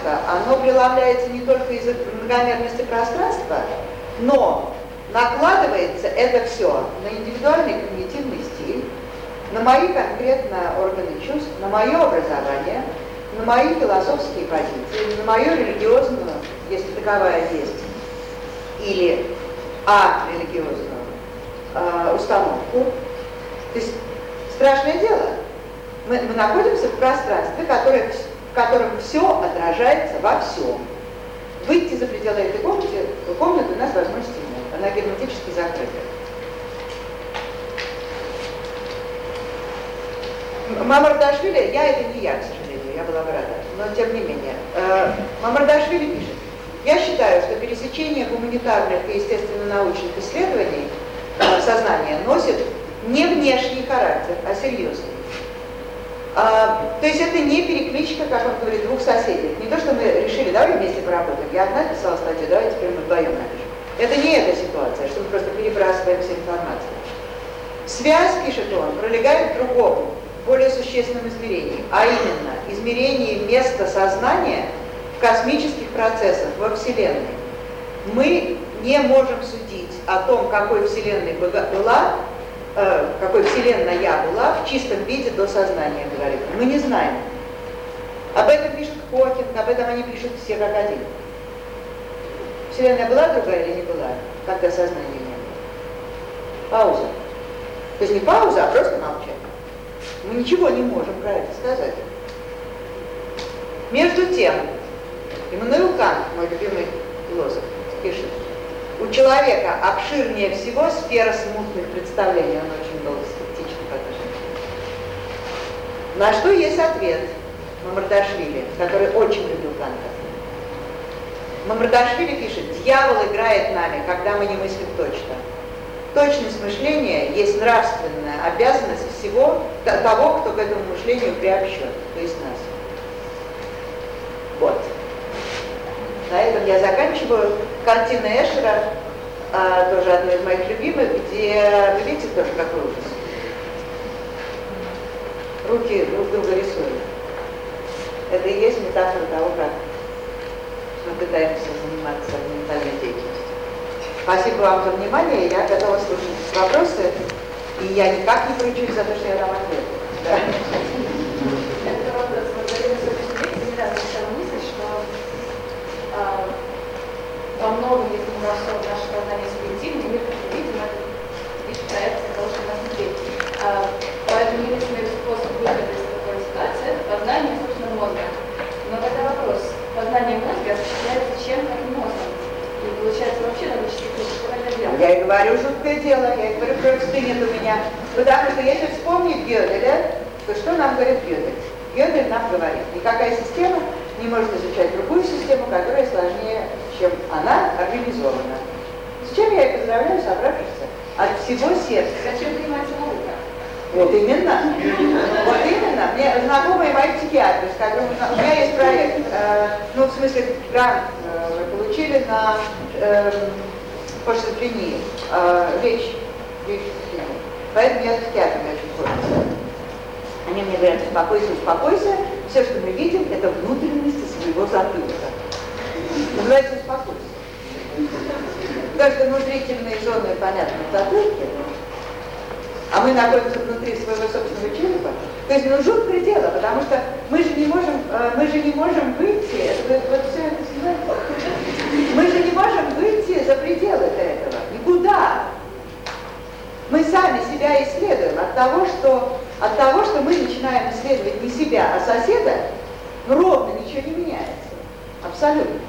что оно преломляется не только из-за многомерности пространства, но накладывается это все на индивидуальный когнитивный стиль, на мои конкретно органы чувств, на мое образование, на мои философские позиции, на мою религиозную, если таковая есть, или а религиозную э, установку. То есть страшное дело. Мы, мы находимся в пространстве, которое, котором все отражается во всем. Выйти за пределы этой комнаты, комнаты у нас возможности нет. Она герметически закрыта. Мамардашвили, я это не я, к сожалению, я была бы рада, но тем не менее. Э, Мамардашвили пишет, я считаю, что пересечение гуманитарных и естественно-научных исследований э, сознания носит не внешний характер, а серьезный. А, то есть это не перекличка, как он говорит, двух соседей. Не то, что мы решили, давай вместе поработаем. Я одна писала статью, давай теперь мы вдвоем напишем. Это не эта ситуация, что мы просто перебрасываемся информацией. Связь, пишет он, пролегает к другому, более существенном измерении, а именно измерении места сознания в космических процессах во Вселенной. Мы не можем судить о том, какой Вселенной была, э, какой Вселенная была в чистом виде до сознания, говорит. Мы не знаем. Об этом пишет Хокинг, об этом они пишут все как один. Вселенная была другая или не была, когда сознания не было? Пауза. То есть не пауза, а просто молчание. Мы ничего не можем про это сказать. Между тем, Иммануил Кант, мой любимый философ, пишет, у человека обширнее всего сфера смутных представлений, он очень был скептичен по На что есть ответ Мамардашвили, который очень любил Канта. Мамардашвили пишет, дьявол играет нами, когда мы не мыслим точно. Точность мышления есть нравственная обязанность всего того, кто к этому мышлению приобщен, то есть нас. Вот. На этом я заканчиваю. Картина Эшера, а, тоже одна из моих любимых, где, вы видите тоже какой ужас? Руки друг друга рисуют. Это и есть метафора того, как мы пытаемся заниматься ментальной деятельностью. Спасибо вам за внимание, я готова слушать вопросы, и я никак не кручусь за то, что я дам ответ. Да. во многом, если мы рассмотрим наше сознание субъективно, мир как видим, это лишь проекция того, что нас видит. А, поэтому единственный способ выхода из такой ситуации – это познание, собственно, мозга. Но тогда вопрос, познание мозга осуществляется чем, как и мозгом? И получается вообще надо чистить, что тогда делать? Я и говорю, жуткое дело, я говорю, кровь стынет у меня. Потому что если вспомнить Гёделя, то что нам говорит Гёдель? Гёдель нам говорит, никакая система не может изучать другую систему, которая сложнее чем она организована. С чем я и поздравляю собравшихся от всего сердца. Зачем занимается наука? Вот именно. Вот именно. Мне знакомые мои психиатры, с которыми у меня есть проект, э, ну, в смысле, грант э, получили на э, по шизофрении, э, речь, речь шизофрении. Поэтому я с психиатрами очень хочется. Они мне говорят, успокойся, успокойся, все, что мы видим, это внутренности своего затылка. Называется успокойся. Потому что внутрительные зоны, понятно, в затылке, а мы находимся внутри своего собственного черепа. То есть, ну, жуткое дело, потому что мы же не можем, э, мы же не можем выйти, это, вот все это снимается. Мы же не можем за пределы этого, никуда. Мы сами себя исследуем от того, что, от того, что мы начинаем исследовать не себя, а соседа, ровно ничего не меняется. Абсолютно.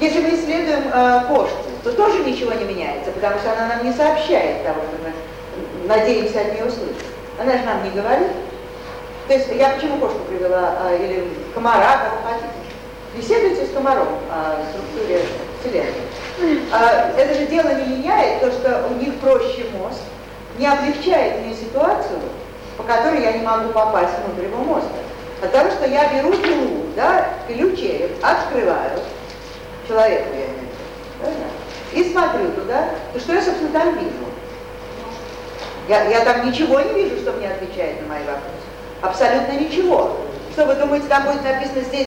Если мы исследуем э, кошку, то тоже ничего не меняется, потому что она нам не сообщает того, что мы надеемся от нее услышать. Она же нам не говорит. То есть я почему кошку привела, э, или комара, как вы хотите. Беседуйте с комаром Вселенной. А, это же дело не меняет, то, что у них проще мозг, не облегчает мне ситуацию, по которой я не могу попасть внутрь его мозга. Потому что я беру пилу, да, пилю череп, открываю, человеку я имею правильно? И смотрю туда, то что я, собственно, там вижу? Я, я там ничего не вижу, что мне отвечает на мои вопросы. Абсолютно ничего. Что вы думаете, там будет написано здесь